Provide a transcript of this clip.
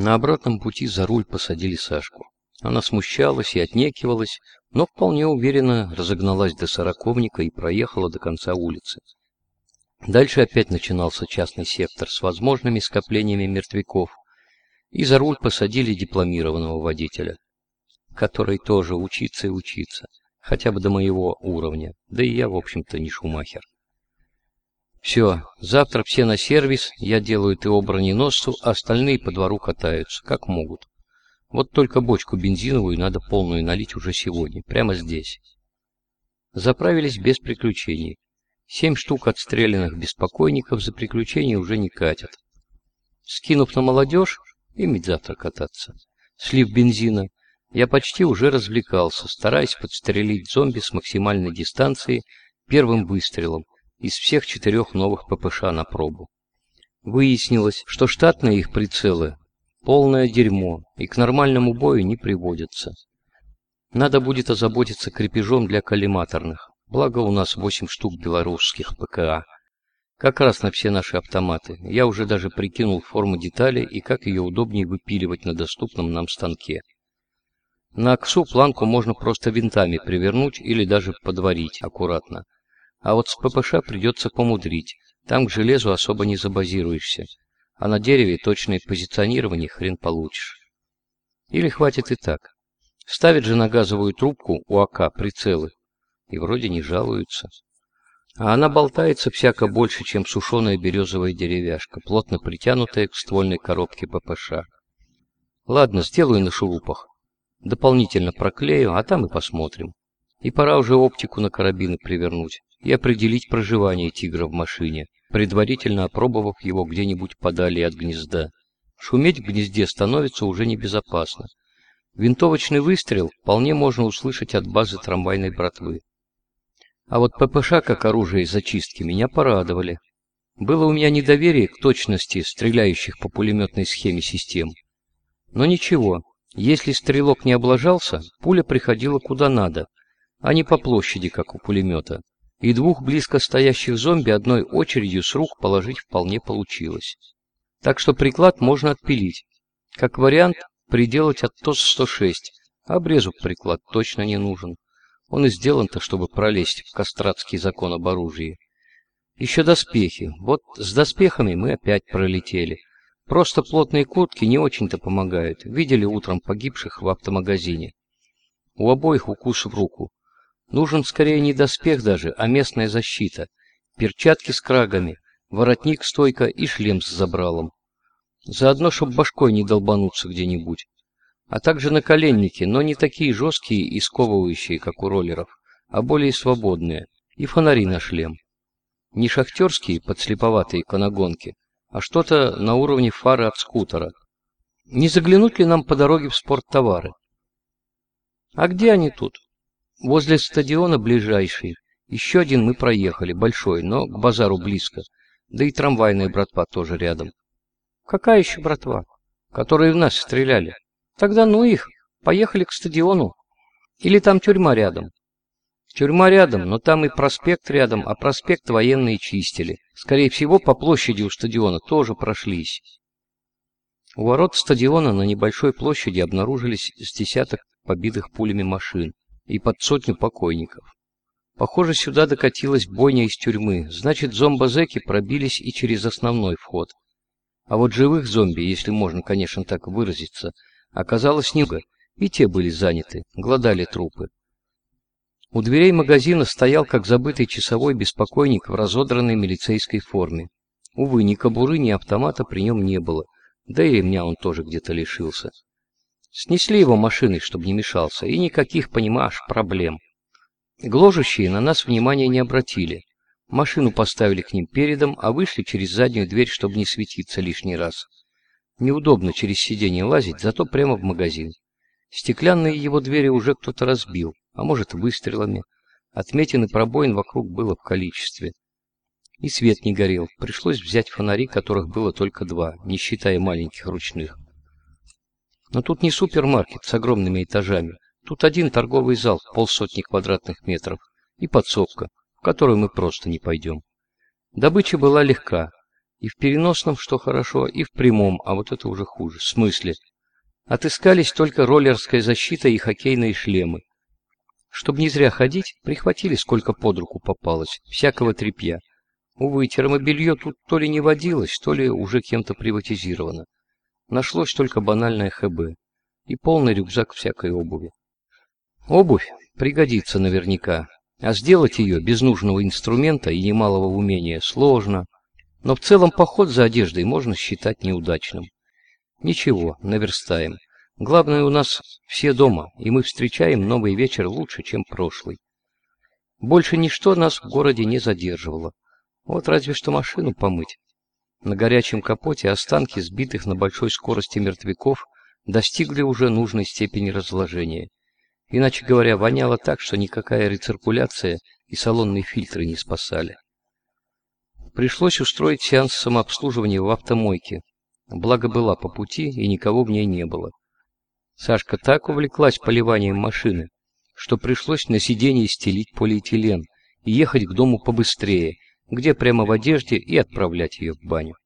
На обратном пути за руль посадили Сашку. Она смущалась и отнекивалась, но вполне уверенно разогналась до сороковника и проехала до конца улицы. Дальше опять начинался частный сектор с возможными скоплениями мертвяков, и за руль посадили дипломированного водителя, который тоже учиться и учиться, хотя бы до моего уровня, да и я, в общем-то, не шумахер. Все, завтра все на сервис, я делаю ТО броненосцу, а остальные по двору катаются, как могут. Вот только бочку бензиновую надо полную налить уже сегодня, прямо здесь. Заправились без приключений. Семь штук отстрелянных беспокойников за приключения уже не катят. Скинув на молодежь, иметь завтра кататься. Слив бензина, я почти уже развлекался, стараясь подстрелить зомби с максимальной дистанции первым выстрелом, из всех четырех новых ППШ на пробу. Выяснилось, что штатные их прицелы — полное дерьмо и к нормальному бою не приводятся. Надо будет озаботиться крепежом для коллиматорных, благо у нас восемь штук белорусских ПКА. Как раз на все наши автоматы. Я уже даже прикинул форму детали и как ее удобнее выпиливать на доступном нам станке. На АКСУ планку можно просто винтами привернуть или даже подварить аккуратно. А вот с ППШ придется помудрить. Там к железу особо не забазируешься. А на дереве точное позиционирование хрен получишь. Или хватит и так. Ставят же на газовую трубку у АК прицелы. И вроде не жалуются. А она болтается всяко больше, чем сушеная березовая деревяшка, плотно притянутая к ствольной коробке ППШ. Ладно, сделаю на шурупах. Дополнительно проклею, а там и посмотрим. И пора уже оптику на карабины привернуть и определить проживание тигра в машине, предварительно опробовав его где-нибудь подали от гнезда. Шуметь в гнезде становится уже небезопасно. Винтовочный выстрел вполне можно услышать от базы трамвайной братвы. А вот ППШ как оружие зачистки меня порадовали. Было у меня недоверие к точности стреляющих по пулеметной схеме систем. Но ничего, если стрелок не облажался, пуля приходила куда надо, а не по площади, как у пулемета и двух близко стоящих зомби одной очередью с рук положить вполне получилось. Так что приклад можно отпилить. Как вариант, приделать от ТОС-106, а обрезу приклад точно не нужен. Он и сделан-то, чтобы пролезть в кастратский закон об оружии. Еще доспехи. Вот с доспехами мы опять пролетели. Просто плотные куртки не очень-то помогают. Видели утром погибших в автомагазине. У обоих укус в руку. Нужен скорее не доспех даже, а местная защита. Перчатки с крагами, воротник стойка и шлем с забралом. Заодно, чтоб башкой не долбануться где-нибудь. А также наколенники, но не такие жесткие и сковывающие, как у роллеров, а более свободные. И фонари на шлем. Не шахтерские, подслеповатые канагонки, а что-то на уровне фары от скутера. Не заглянуть ли нам по дороге в спорттовары? А где они тут? Возле стадиона ближайший. Еще один мы проехали, большой, но к базару близко. Да и трамвайная братва тоже рядом. Какая еще братва? Которые в нас стреляли. Тогда ну их, поехали к стадиону. Или там тюрьма рядом. Тюрьма рядом, но там и проспект рядом, а проспект военные чистили. Скорее всего, по площади у стадиона тоже прошлись. У ворот стадиона на небольшой площади обнаружились с десяток побитых пулями машин и под сотню покойников. Похоже, сюда докатилась бойня из тюрьмы, значит, зомбозеки пробились и через основной вход. А вот живых зомби, если можно, конечно, так выразиться, оказалось немного, и те были заняты, глодали трупы. У дверей магазина стоял, как забытый часовой беспокойник в разодранной милицейской форме. Увы, ни кобуры, ни автомата при нем не было, да и ремня он тоже где-то лишился. Снесли его машиной, чтобы не мешался, и никаких, понимаешь, проблем. Гложущие на нас внимания не обратили. Машину поставили к ним передом, а вышли через заднюю дверь, чтобы не светиться лишний раз. Неудобно через сиденье лазить, зато прямо в магазин. Стеклянные его двери уже кто-то разбил, а может выстрелами. Отметин и пробоин вокруг было в количестве. И свет не горел, пришлось взять фонари, которых было только два, не считая маленьких ручных. Но тут не супермаркет с огромными этажами. Тут один торговый зал полсотни квадратных метров и подсобка, в которую мы просто не пойдем. Добыча была легка. И в переносном, что хорошо, и в прямом, а вот это уже хуже. В смысле? Отыскались только роллерская защита и хоккейные шлемы. Чтобы не зря ходить, прихватили сколько под руку попалось, всякого тряпья. Увы, термобелье тут то ли не водилось, то ли уже кем-то приватизировано. Нашлось только банальное ХБ и полный рюкзак всякой обуви. Обувь пригодится наверняка, а сделать ее без нужного инструмента и немалого умения сложно. Но в целом поход за одеждой можно считать неудачным. Ничего, наверстаем. Главное, у нас все дома, и мы встречаем новый вечер лучше, чем прошлый. Больше ничто нас в городе не задерживало. Вот разве что машину помыть. На горячем капоте останки сбитых на большой скорости мертвяков достигли уже нужной степени разложения. Иначе говоря, воняло так, что никакая рециркуляция и салонные фильтры не спасали. Пришлось устроить сеанс самообслуживания в автомойке. Благо была по пути, и никого в ней не было. Сашка так увлеклась поливанием машины, что пришлось на сиденье стелить полиэтилен и ехать к дому побыстрее, где прямо в одежде и отправлять ее в баню.